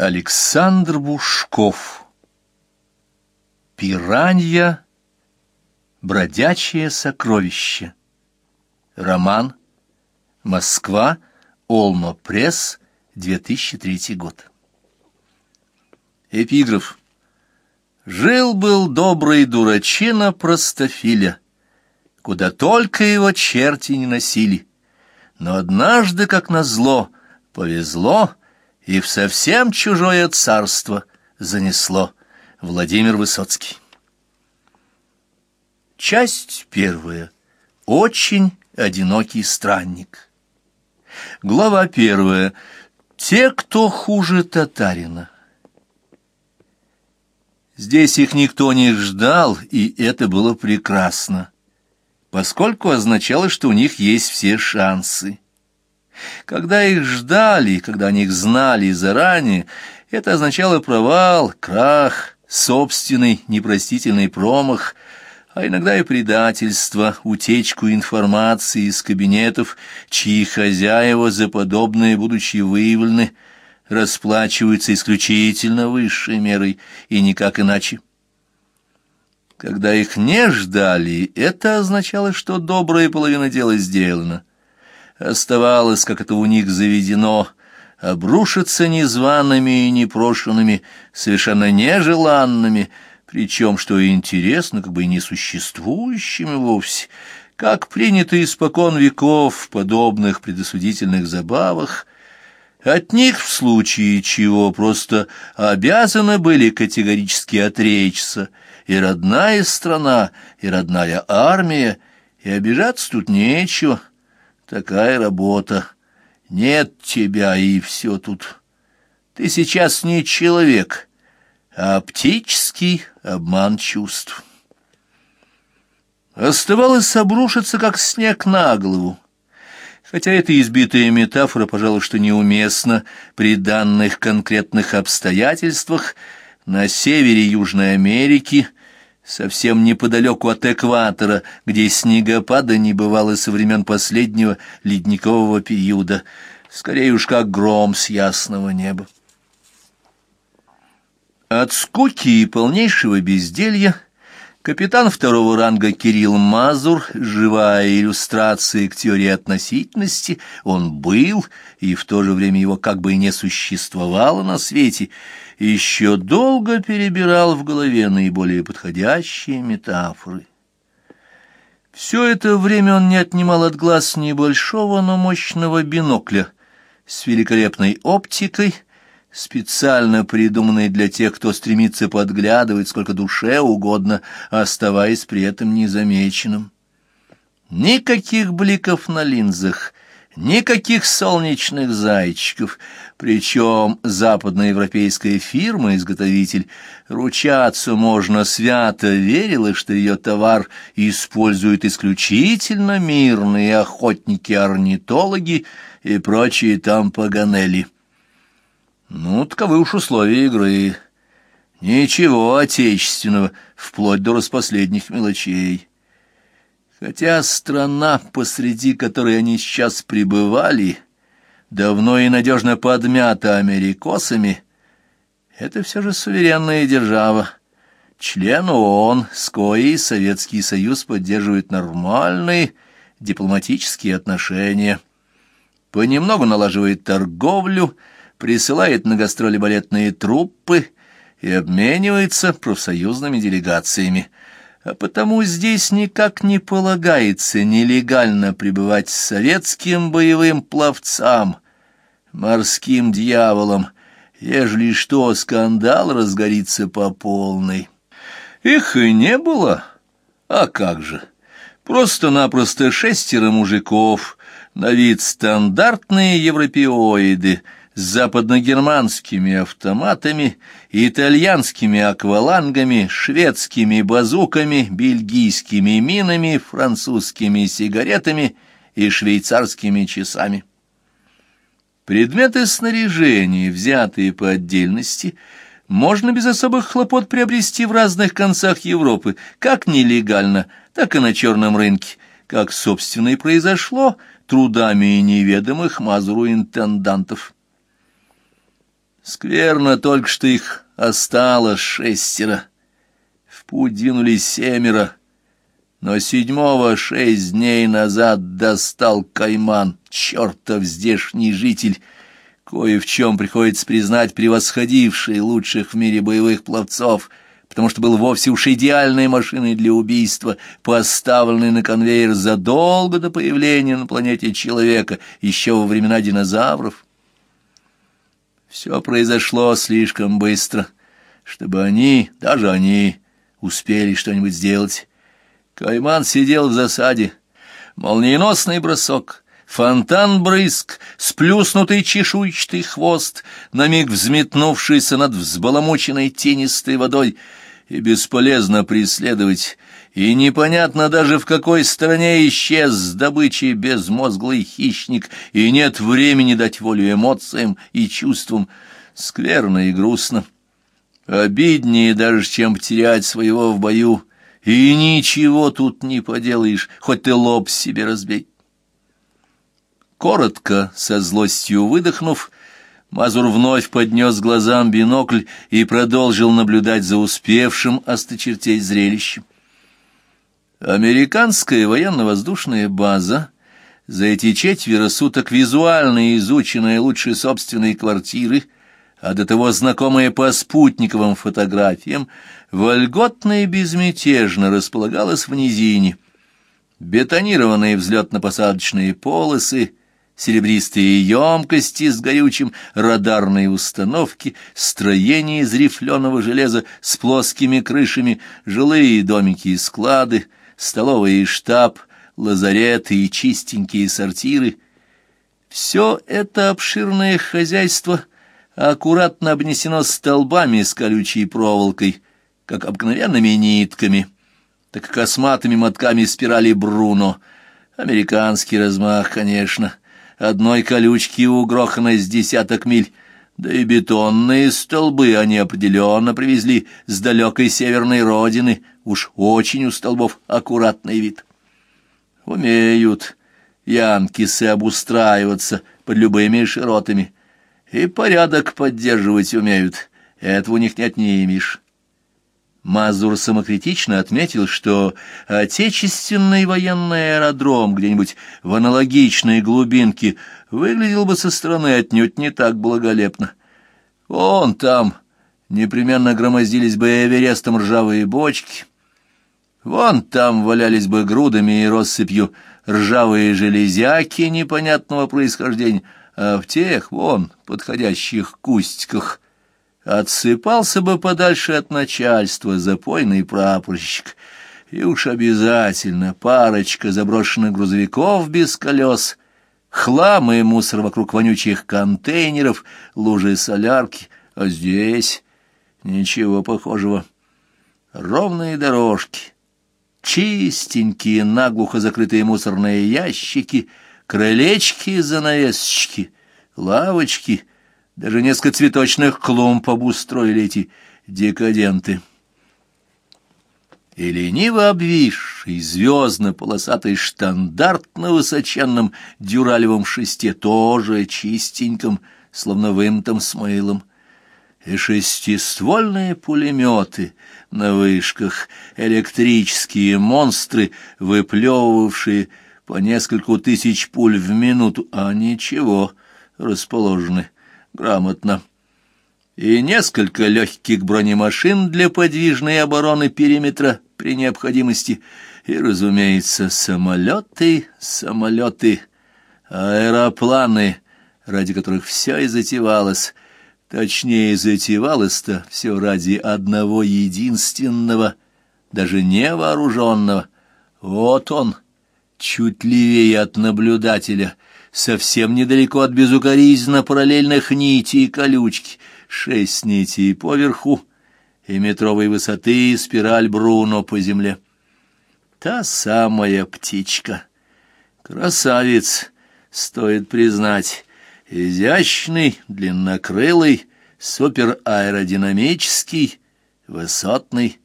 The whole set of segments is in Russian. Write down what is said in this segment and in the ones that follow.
Александр Бушков. Пиранья. Бродячее сокровище Роман. Москва. Олма Пресс. 2003 год Эпиграф. Жил-был добрый дурачина простофиля, Куда только его черти не носили. Но однажды, как назло, повезло — и в совсем чужое царство занесло Владимир Высоцкий. Часть первая. Очень одинокий странник. Глава первая. Те, кто хуже татарина. Здесь их никто не ждал, и это было прекрасно, поскольку означало, что у них есть все шансы. Когда их ждали, когда о них знали заранее, это означало провал, крах, собственный непростительный промах, а иногда и предательство, утечку информации из кабинетов, чьи хозяева за подобное, будучи выявлены, расплачиваются исключительно высшей мерой и никак иначе. Когда их не ждали, это означало, что добрая половина дела сделана. Оставалось, как это у них заведено, обрушиться незваными и непрошенными, совершенно нежеланными, причем, что интересно, как бы и несуществующими вовсе, как принято испокон веков в подобных предосудительных забавах, от них в случае чего просто обязаны были категорически отречься. И родная страна, и родная армия, и обижаться тут нечего, Такая работа. Нет тебя, и все тут. Ты сейчас не человек, а оптический обман чувств. Оставалось обрушиться, как снег на голову. Хотя эта избитая метафора, пожалуй, что неуместна при данных конкретных обстоятельствах, на севере Южной Америки — совсем неподалеку от экватора, где снегопада не бывало со времен последнего ледникового периода, скорее уж как гром с ясного неба. От скуки и полнейшего безделья капитан второго ранга Кирилл Мазур, живая иллюстрация к теории относительности, он был, и в то же время его как бы и не существовало на свете, еще долго перебирал в голове наиболее подходящие метафоры. Все это время он не отнимал от глаз небольшого, но мощного бинокля с великолепной оптикой, специально придуманной для тех, кто стремится подглядывать сколько душе угодно, оставаясь при этом незамеченным. Никаких бликов на линзах, Никаких солнечных зайчиков, причем западноевропейская фирма-изготовитель ручаться можно свято верила, что ее товар используют исключительно мирные охотники-орнитологи и прочие там паганели. Ну, таковы уж условия игры. Ничего отечественного, вплоть до распоследних мелочей. Хотя страна, посреди которой они сейчас пребывали, давно и надежно подмята америкосами, это все же суверенная держава. Член ООН, с коей Советский Союз поддерживает нормальные дипломатические отношения. Понемногу налаживает торговлю, присылает на гастроли балетные труппы и обменивается профсоюзными делегациями – а потому здесь никак не полагается нелегально пребывать советским боевым пловцам, морским дьяволом, ежели что, скандал разгорится по полной. Их и не было, а как же, просто-напросто шестеро мужиков, на вид стандартные европеоиды — с западногерманскими автоматами, итальянскими аквалангами, шведскими базуками, бельгийскими минами, французскими сигаретами и швейцарскими часами. Предметы снаряжения, взятые по отдельности, можно без особых хлопот приобрести в разных концах Европы, как нелегально, так и на черном рынке, как, собственно, и произошло трудами неведомых Мазуру интендантов. Скверно только, что их осталось шестеро. В путь двинулись семеро, но седьмого шесть дней назад достал кайман, чертов здешний житель, кое в чем приходится признать превосходивший лучших в мире боевых пловцов, потому что был вовсе уж идеальной машиной для убийства, поставленной на конвейер задолго до появления на планете человека, еще во времена динозавров. Все произошло слишком быстро, чтобы они, даже они, успели что-нибудь сделать. Кайман сидел в засаде. Молниеносный бросок, фонтан-брызг, сплюснутый чешуйчатый хвост, на миг взметнувшийся над взбаламученной тенистой водой, и бесполезно преследовать, и непонятно даже в какой стороне исчез с добычей безмозглый хищник, и нет времени дать волю эмоциям и чувствам. Скверно и грустно. Обиднее даже, чем потерять своего в бою, и ничего тут не поделаешь, хоть ты лоб себе разбей. Коротко, со злостью выдохнув, Мазур вновь поднес глазам бинокль и продолжил наблюдать за успевшим осточертеть зрелищем. Американская военно-воздушная база, за эти четверо суток визуально изученная лучше собственной квартиры, а до того знакомая по спутниковым фотографиям, вольготно и безмятежно располагалась в низине. Бетонированные взлетно-посадочные полосы, серебристые емкости с горючим, радарные установки, строения из рифленого железа с плоскими крышами, жилые домики и склады — столовый штаб, лазареты и чистенькие сортиры. Все это обширное хозяйство аккуратно обнесено столбами с колючей проволокой, как обыкновенными нитками, так как косматыми мотками спирали Бруно. Американский размах, конечно. Одной колючки угрохано с десяток миль, да и бетонные столбы они определенно привезли с далекой северной родины, уж очень у столбов аккуратный вид. Умеют янкисы обустраиваться под любыми широтами, и порядок поддерживать умеют, этого у них не отнимешь. Мазур самокритично отметил, что отечественный военный аэродром где-нибудь в аналогичной глубинке выглядел бы со стороны отнюдь не так благолепно. Он там непременно громоздились бы эверестом ржавые бочки, вон там валялись бы грудами и россыпью ржавые железяки непонятного происхождения, а в тех, вон, подходящих кустиках, отсыпался бы подальше от начальства запойный прапорщик, и уж обязательно парочка заброшенных грузовиков без колес, хлам и мусор вокруг вонючих контейнеров, лужи солярки, а здесь ничего похожего. Ровные дорожки, чистенькие, наглухо закрытые мусорные ящики, крылечки-занавесочки, лавочки — даже несколько цветочных клумб обустроили эти декаденты. И лениво обвисший звездно-полосатый штандарт на высоченном дюралевом шесте, тоже чистеньком, словно вымытым смылом. И шестиствольные пулеметы на вышках, электрические монстры, выплевывавшие по нескольку тысяч пуль в минуту, а ничего, расположены грамотно. И несколько легких бронемашин для подвижной обороны периметра при необходимости. И, разумеется, самолеты, самолеты, аэропланы, ради которых все и затевалось. Точнее, затевалось-то все ради одного единственного, даже невооруженного. Вот он, чуть левее от наблюдателя — совсем недалеко от безукоризненно параллельных нитей и колючки, шесть нитей поверху и метровой высоты спираль Бруно по земле. Та самая птичка. Красавец, стоит признать, изящный, длиннокрылый, супераэродинамический, высотный,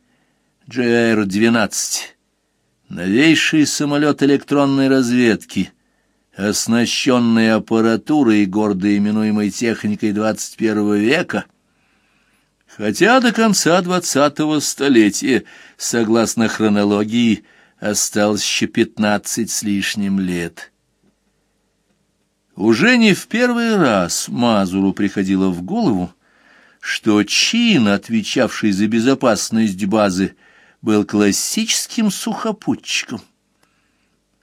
GR-12. Новейший самолет электронной разведки — оснащенные аппаратурой, гордо именуемой техникой XXI века, хотя до конца двадцатого столетия, согласно хронологии, осталось еще пятнадцать с лишним лет. Уже не в первый раз Мазуру приходило в голову, что чин, отвечавший за безопасность базы, был классическим сухопутчиком.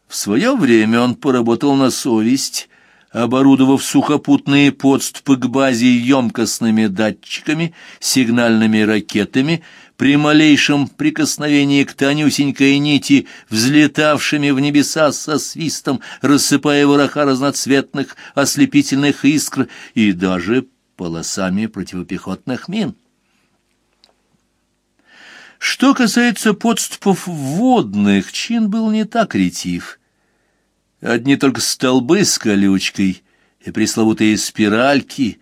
В свое время он поработал на совесть, оборудовав сухопутные подступы к базе емкостными датчиками, сигнальными ракетами, при малейшем прикосновении к тонюсенькой нити, взлетавшими в небеса со свистом, рассыпая вороха разноцветных ослепительных искр и даже полосами противопехотных мин. Что касается подступов водных, чин был не так ретив. Одни только столбы с колючкой и пресловутые спиральки,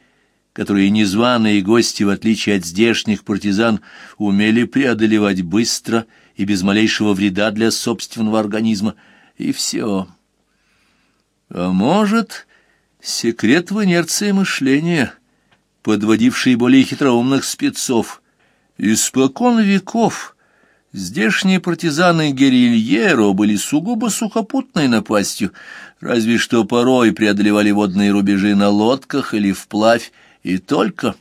которые незваные гости, в отличие от здешних партизан, умели преодолевать быстро и без малейшего вреда для собственного организма, и все. А может, секрет в инерции мышления, подводивший более хитроумных спецов — Испокон веков здешние партизаны Герильеро были сугубо сухопутной напастью, разве что порой преодолевали водные рубежи на лодках или вплавь, и только.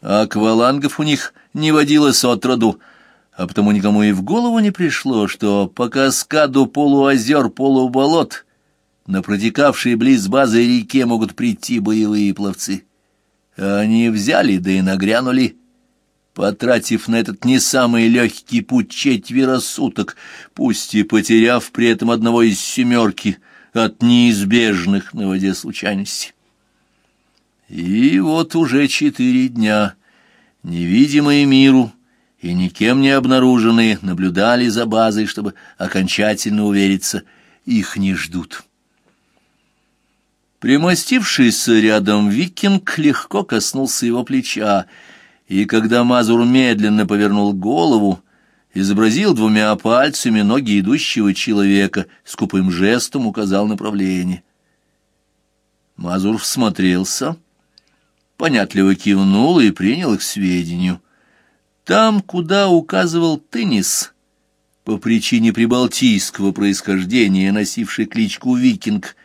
А аквалангов у них не водилось отроду, а потому никому и в голову не пришло, что по каскаду полуозер, полуболот на протекавшей близ базы реке могут прийти боевые пловцы. Они взяли, да и нагрянули, потратив на этот не самый легкий путь четверо суток, пусть и потеряв при этом одного из семерки от неизбежных на воде случайностей. И вот уже четыре дня, невидимые миру и никем не обнаруженные, наблюдали за базой, чтобы окончательно увериться, их не ждут. Примостившийся рядом викинг легко коснулся его плеча, и когда Мазур медленно повернул голову, изобразил двумя пальцами ноги идущего человека, скупым жестом указал направление. Мазур всмотрелся, понятливо кивнул и принял их сведению. Там, куда указывал Теннис, по причине прибалтийского происхождения, носивший кличку «Викинг»,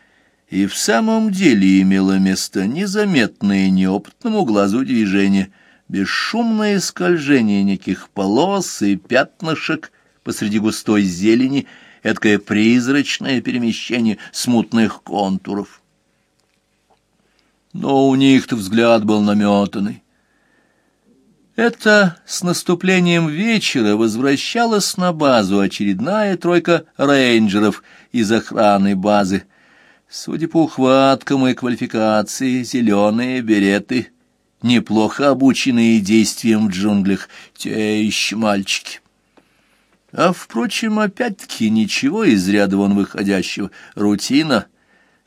и в самом деле имело место незаметное неопытному глазу движение — бесшумное скольжение неких полос и пятнышек посреди густой зелени, эдакое призрачное перемещение смутных контуров. Но у них-то взгляд был наметанный. Это с наступлением вечера возвращалась на базу очередная тройка рейнджеров из охраны базы. Судя по ухваткам и квалификации, зеленые береты — неплохо обученные действиям в джунглях, те еще мальчики. А, впрочем, опять-таки ничего из ряда вон выходящего. Рутина.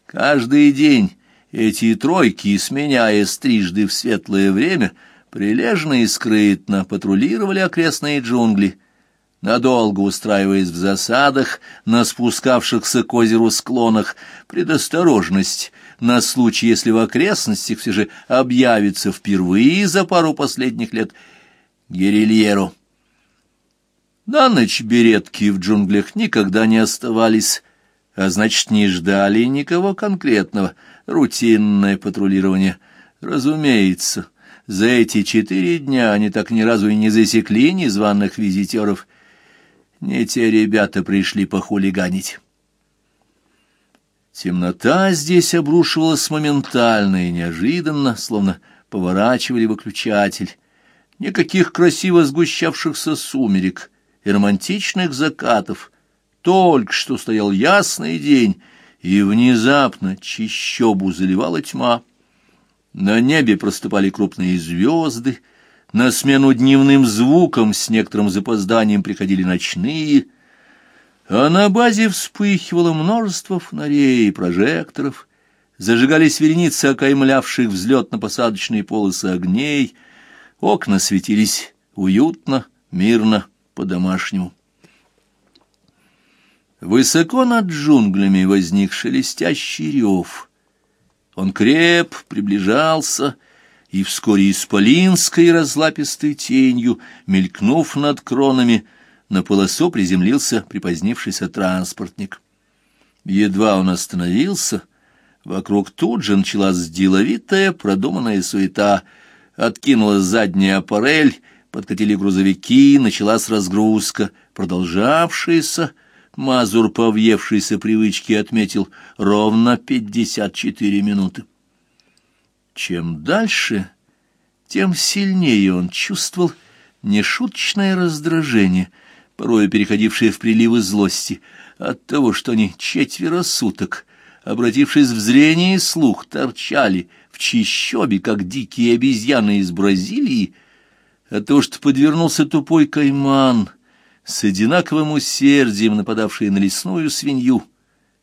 Каждый день эти тройки, сменяясь трижды в светлое время, прилежно и скрытно патрулировали окрестные джунгли, надолго устраиваясь в засадах на спускавшихся к озеру склонах, предосторожность на случай, если в окрестностях все же объявится впервые за пару последних лет Герильеру. На ночь беретки в джунглях никогда не оставались, а значит, не ждали никого конкретного, рутинное патрулирование. Разумеется, за эти четыре дня они так ни разу и не засекли незваных визитеров. Не те ребята пришли похулиганить. Темнота здесь обрушивалась моментально и неожиданно, словно поворачивали выключатель. Никаких красиво сгущавшихся сумерек и романтичных закатов. Только что стоял ясный день, и внезапно чищобу заливала тьма. На небе проступали крупные звезды, на смену дневным звукам с некоторым запозданием приходили ночные — а на базе вспыхивало множество фонарей и прожекторов, зажигались вереницы окаймлявших взлетно-посадочные полосы огней, окна светились уютно, мирно, по-домашнему. Высоко над джунглями возник шелестящий рев. Он креп, приближался, и вскоре исполинской разлапистой тенью, мелькнув над кронами, на полосу приземлился припозднившийся транспортник. Едва он остановился, вокруг тут же началась деловитая, продуманная суета. Откинулась задняя аппарель, подкатили грузовики, началась разгрузка, продолжавшаяся, Мазур, по въевшейся привычке, отметил ровно пятьдесят четыре минуты. Чем дальше, тем сильнее он чувствовал нешуточное раздражение, порой переходившее в приливы злости, от того, что они четверо суток, обратившись в зрение и слух, торчали в чищобе, как дикие обезьяны из Бразилии, от того, что подвернулся тупой кайман — с одинаковым усердием нападавшие на лесную свинью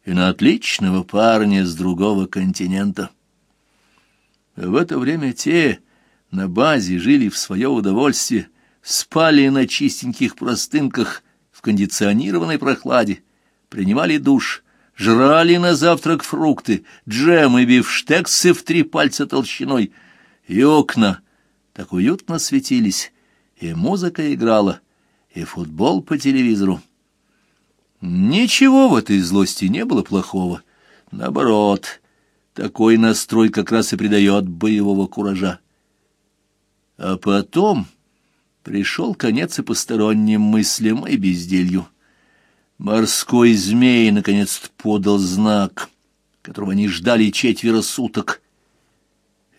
и на отличного парня с другого континента. В это время те на базе жили в свое удовольствие, спали на чистеньких простынках в кондиционированной прохладе, принимали душ, жрали на завтрак фрукты, джем и бифштексы в три пальца толщиной, и окна так уютно светились, и музыка играла, и футбол по телевизору. Ничего в этой злости не было плохого. Наоборот, такой настрой как раз и придает боевого куража. А потом пришел конец и посторонним мыслям и безделью. Морской змей наконец подал знак, которого они ждали четверо суток.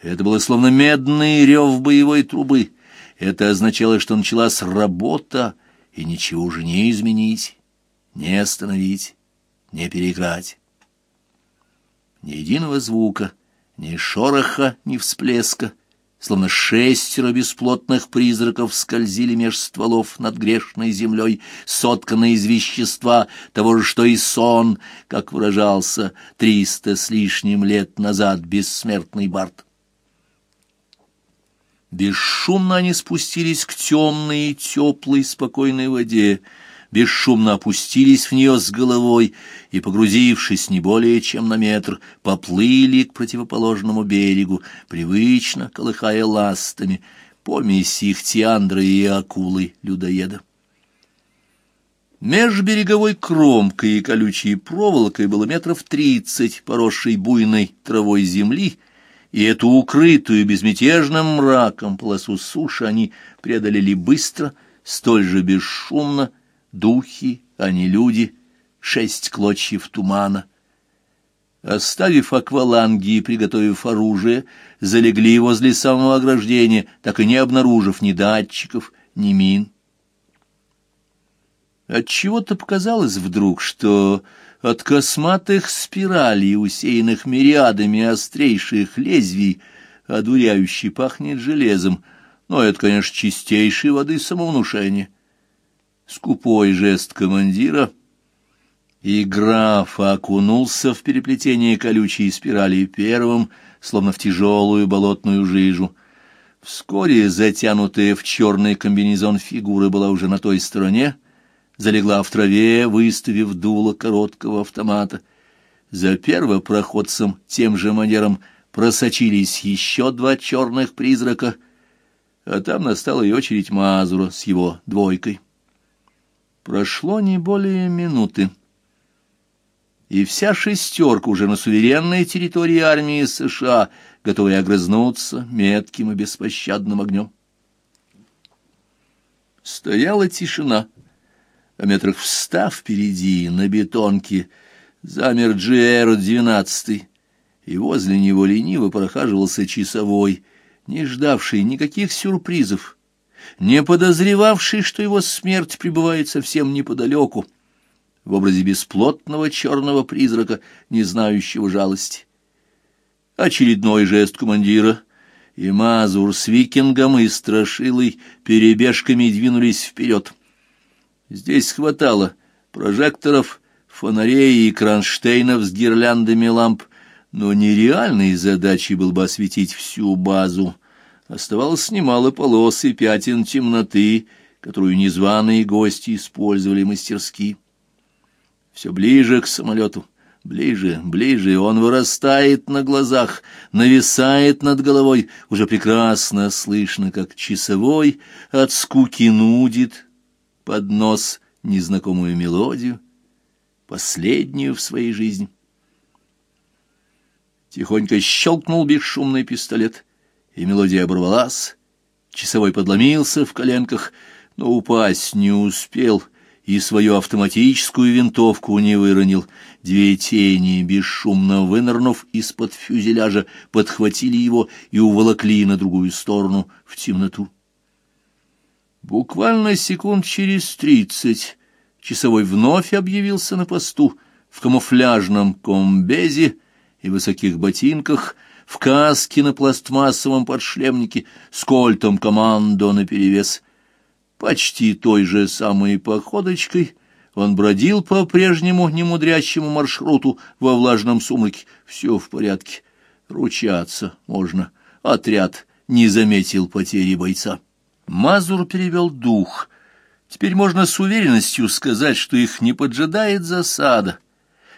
Это было словно медный рев боевой трубы. Это означало, что началась работа, и ничего уже не изменить, не остановить, не переиграть. Ни единого звука, ни шороха, ни всплеска, словно шестеро бесплотных призраков скользили меж стволов над грешной землей, сотканной из вещества того же, что и сон, как выражался триста с лишним лет назад бессмертный Барт. Бесшумно они спустились к темной, теплой, спокойной воде, бесшумно опустились в нее с головой и, погрузившись не более чем на метр, поплыли к противоположному берегу, привычно колыхая ластами, помеси ихтиандры и акулы-людоеда. Меж береговой кромкой и колючей проволокой было метров тридцать, поросшей буйной травой земли, и эту укрытую безмятежным мраком полосу суши они преодолели быстро, столь же бесшумно, духи, а не люди, шесть клочьев тумана. Оставив акваланги и приготовив оружие, залегли возле самого ограждения, так и не обнаружив ни датчиков, ни мин. Отчего-то показалось вдруг, что от косматых спиралей, усеянных мириадами острейших лезвий, одуряющий пахнет железом, но это, конечно, чистейшей воды самовнушение. Скупой жест командира, и граф окунулся в переплетение колючей спирали первым, словно в тяжелую болотную жижу. Вскоре затянутая в черный комбинезон фигура была уже на той стороне, залегла в траве, выставив дуло короткого автомата. За первопроходцем тем же манером просочились еще два черных призрака, а там настала и очередь Мазура с его двойкой. Прошло не более минуты, и вся шестерка уже на суверенной территории армии США, готовая огрызнуться метким и беспощадным огнем. Стояла тишина. А метрах встав впереди, на бетонке, замер GR-12, и возле него лениво прохаживался часовой, не ждавший никаких сюрпризов, не подозревавший, что его смерть пребывает совсем неподалеку, в образе бесплотного черного призрака, не знающего жалости. Очередной жест командира, и Мазур с викингом и Страшилой перебежками двинулись вперед — Здесь хватало прожекторов, фонарей и кронштейнов с гирляндами ламп, но нереальной задачей был бы осветить всю базу. Оставалось немало полос и пятен темноты, которую незваные гости использовали мастерски. Все ближе к самолету. Ближе, ближе, он вырастает на глазах, нависает над головой. Уже прекрасно слышно, как часовой от скуки нудит под нос незнакомую мелодию, последнюю в своей жизни. Тихонько щелкнул бесшумный пистолет, и мелодия оборвалась. Часовой подломился в коленках, но упасть не успел — и свою автоматическую винтовку не выронил. Две тени, бесшумно вынырнув из-под фюзеляжа, подхватили его и уволокли на другую сторону в темноту. Буквально секунд через тридцать часовой вновь объявился на посту в камуфляжном комбезе и высоких ботинках, в каске на пластмассовом подшлемнике с кольтом командо наперевес. Почти той же самой походочкой он бродил по прежнему немудрящему маршруту во влажном сумраке. Все в порядке. Ручаться можно. Отряд не заметил потери бойца. Мазур перевел дух. Теперь можно с уверенностью сказать, что их не поджидает засада,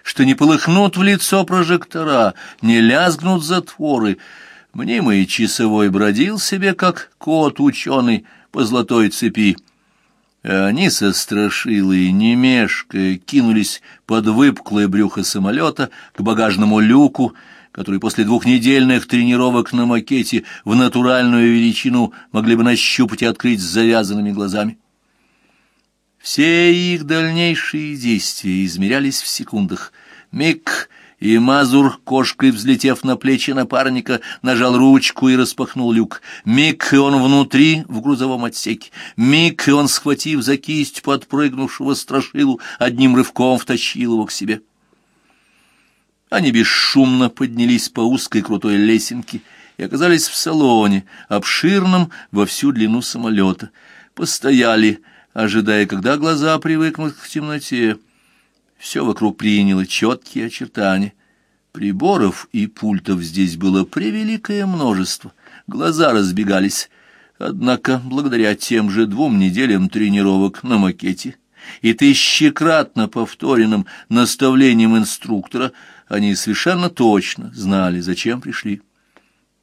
что не полыхнут в лицо прожектора, не лязгнут затворы. Мнимый часовой бродил себе, как кот-ученый, по золотой цепи. Они со страшилой, не мешкая, кинулись под выпуклое брюхо самолета к багажному люку, который после двухнедельных тренировок на макете в натуральную величину могли бы нащупать и открыть с завязанными глазами. Все их дальнейшие действия измерялись в секундах. Миг и Мазур, кошкой взлетев на плечи напарника, нажал ручку и распахнул люк. Миг, и он внутри, в грузовом отсеке. Миг, и он, схватив за кисть подпрыгнувшего страшилу, одним рывком втащил его к себе. Они бесшумно поднялись по узкой крутой лесенке и оказались в салоне, обширном во всю длину самолета. Постояли, ожидая, когда глаза привыкнут к темноте. Все вокруг приняло четкие очертания. Приборов и пультов здесь было превеликое множество. Глаза разбегались. Однако, благодаря тем же двум неделям тренировок на макете и тысячекратно повторенным наставлениям инструктора, они совершенно точно знали, зачем пришли.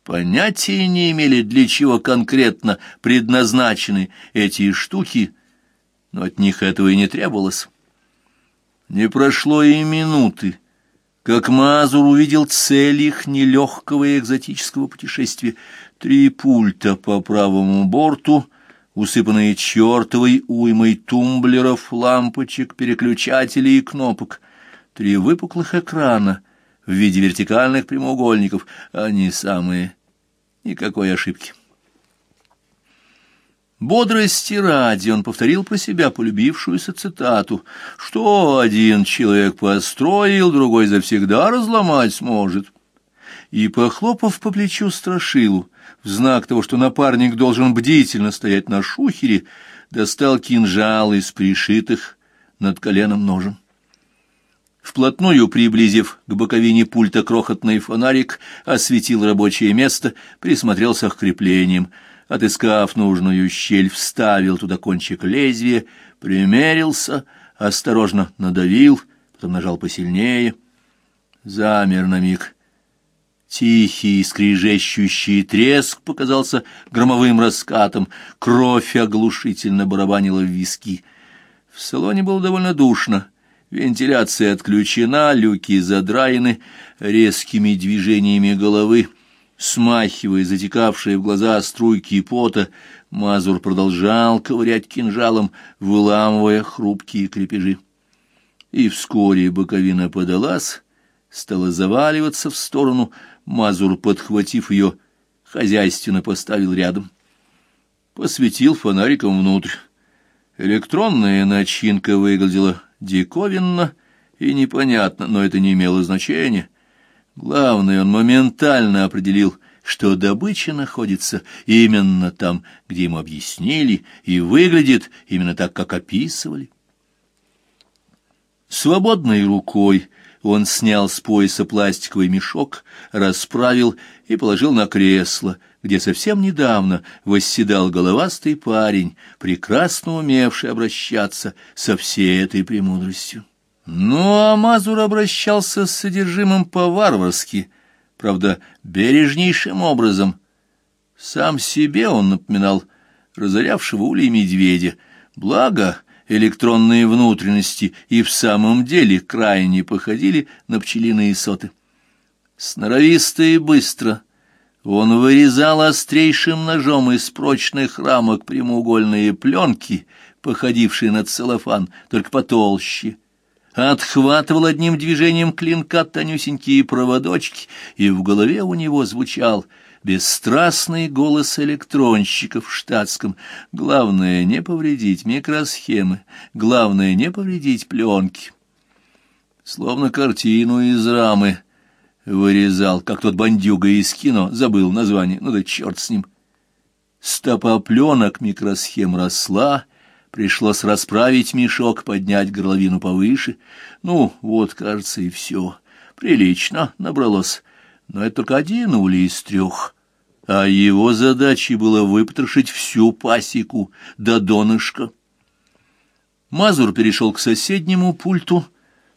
Понятия не имели, для чего конкретно предназначены эти штуки, но от них этого и не требовалось. Не прошло и минуты, как Мазур увидел цель их нелегкого и экзотического путешествия. Три пульта по правому борту, усыпанные чертовой уймой тумблеров, лампочек, переключателей и кнопок. Три выпуклых экрана в виде вертикальных прямоугольников, они самые. Никакой ошибки. Бодрости ради он повторил про себя полюбившуюся цитату, что один человек построил, другой завсегда разломать сможет. И, похлопав по плечу страшилу, в знак того, что напарник должен бдительно стоять на шухере, достал кинжал из пришитых над коленом ножем. Вплотную приблизив к боковине пульта крохотный фонарик, осветил рабочее место, присмотрелся к креплениям — отыскав нужную щель, вставил туда кончик лезвия, примерился, осторожно надавил, потом нажал посильнее. Замер на миг. Тихий, скрежещущий треск показался громовым раскатом, кровь оглушительно барабанила в виски. В салоне было довольно душно. Вентиляция отключена, люки задраены резкими движениями головы — Смахивая затекавшие в глаза струйки пота, Мазур продолжал ковырять кинжалом, выламывая хрупкие крепежи. И вскоре боковина подалась, стала заваливаться в сторону, Мазур, подхватив ее, хозяйственно поставил рядом. Посветил фонариком внутрь. Электронная начинка выглядела диковинно и непонятно, но это не имело значения. Главное, он моментально определил, что добыча находится именно там, где ему объяснили, и выглядит именно так, как описывали. Свободной рукой он снял с пояса пластиковый мешок, расправил и положил на кресло, где совсем недавно восседал головастый парень, прекрасно умевший обращаться со всей этой премудростью. Ну, а Мазур обращался с содержимым по-варварски, правда, бережнейшим образом. Сам себе он напоминал разорявшего улей медведя, благо электронные внутренности и в самом деле крайне походили на пчелиные соты. Сноровисто и быстро он вырезал острейшим ножом из прочных рамок прямоугольные пленки, походившие на целлофан, только потолще, отхватывал одним движением клинка тонюсенькие проводочки, и в голове у него звучал бесстрастный голос электронщиков в штатском. Главное — не повредить микросхемы, главное — не повредить пленки. Словно картину из рамы вырезал, как тот бандюга из кино, забыл название, ну да черт с ним. Стопа пленок микросхем росла, Пришлось расправить мешок, поднять горловину повыше. Ну, вот, кажется, и все. Прилично набралось. Но это только один улей из трех. А его задачей было выпотрошить всю пасеку до донышка. Мазур перешел к соседнему пульту,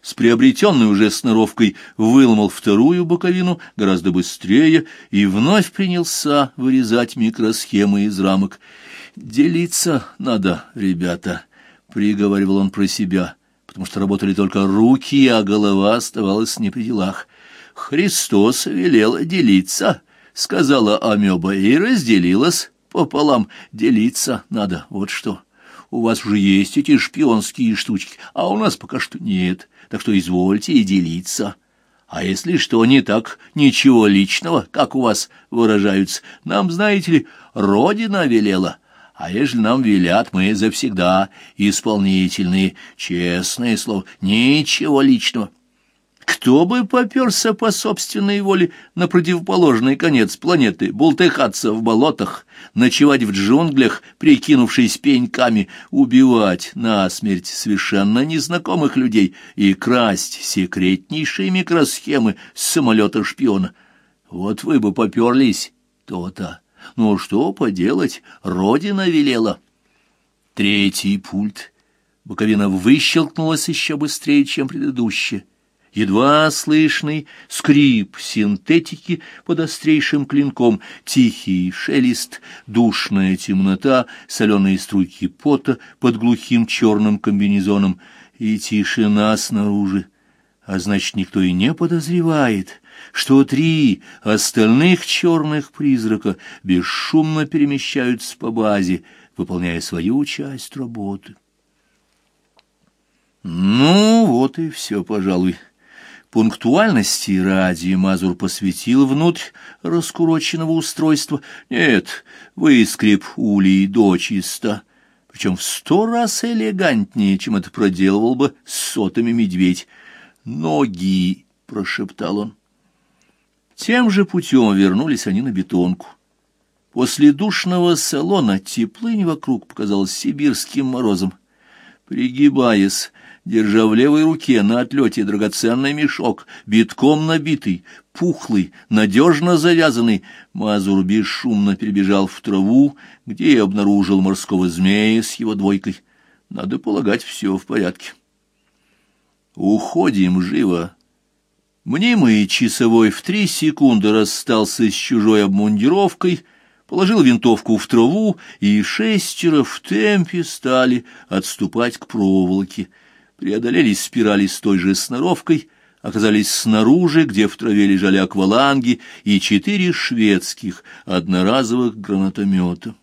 с приобретенной уже сноровкой выломал вторую боковину гораздо быстрее и вновь принялся вырезать микросхемы из рамок — «Делиться надо, ребята», — приговаривал он про себя, потому что работали только руки, а голова оставалась не при делах. «Христос велел делиться», — сказала амеба, и разделилась пополам. «Делиться надо, вот что. У вас уже есть эти шпионские штучки, а у нас пока что нет, так что извольте и делиться». А если что не так, ничего личного, как у вас выражаются, нам, знаете ли, Родина велела, а ежели нам велят, мы завсегда исполнительные, честное слово, ничего личного. Кто бы поперся по собственной воле на противоположный конец планеты, бултыхаться в болотах, ночевать в джунглях, прикинувшись пеньками, убивать насмерть совершенно незнакомых людей и красть секретнейшие микросхемы с самолета-шпиона? Вот вы бы поперлись, то-то. Ну, что поделать, родина велела. Третий пульт. Боковина выщелкнулась еще быстрее, чем предыдущая. Едва слышный скрип синтетики под острейшим клинком, тихий шелест, душная темнота, соленые струйки пота под глухим черным комбинезоном и тишина снаружи. А значит, никто и не подозревает, что три остальных черных призрака бесшумно перемещаются по базе, выполняя свою часть работы. Ну, вот и все, пожалуй. Пунктуальности ради Мазур посветил внутрь раскуроченного устройства. Нет, выскреб улей дочисто, причем в сто раз элегантнее, чем это проделывал бы с сотами медведь. «Ноги!» — прошептал он. Тем же путем вернулись они на бетонку. После душного салона теплынь вокруг показалась сибирским морозом. Пригибаясь, держа в левой руке на отлете драгоценный мешок, битком набитый, пухлый, надежно завязанный, Мазур бесшумно перебежал в траву, где и обнаружил морского змея с его двойкой. Надо полагать, все в порядке. «Уходим живо!» Мнимый часовой в три секунды расстался с чужой обмундировкой, положил винтовку в траву, и шестеро в темпе стали отступать к проволоке. Преодолели спирали с той же сноровкой, оказались снаружи, где в траве лежали акваланги и четыре шведских одноразовых гранатомета.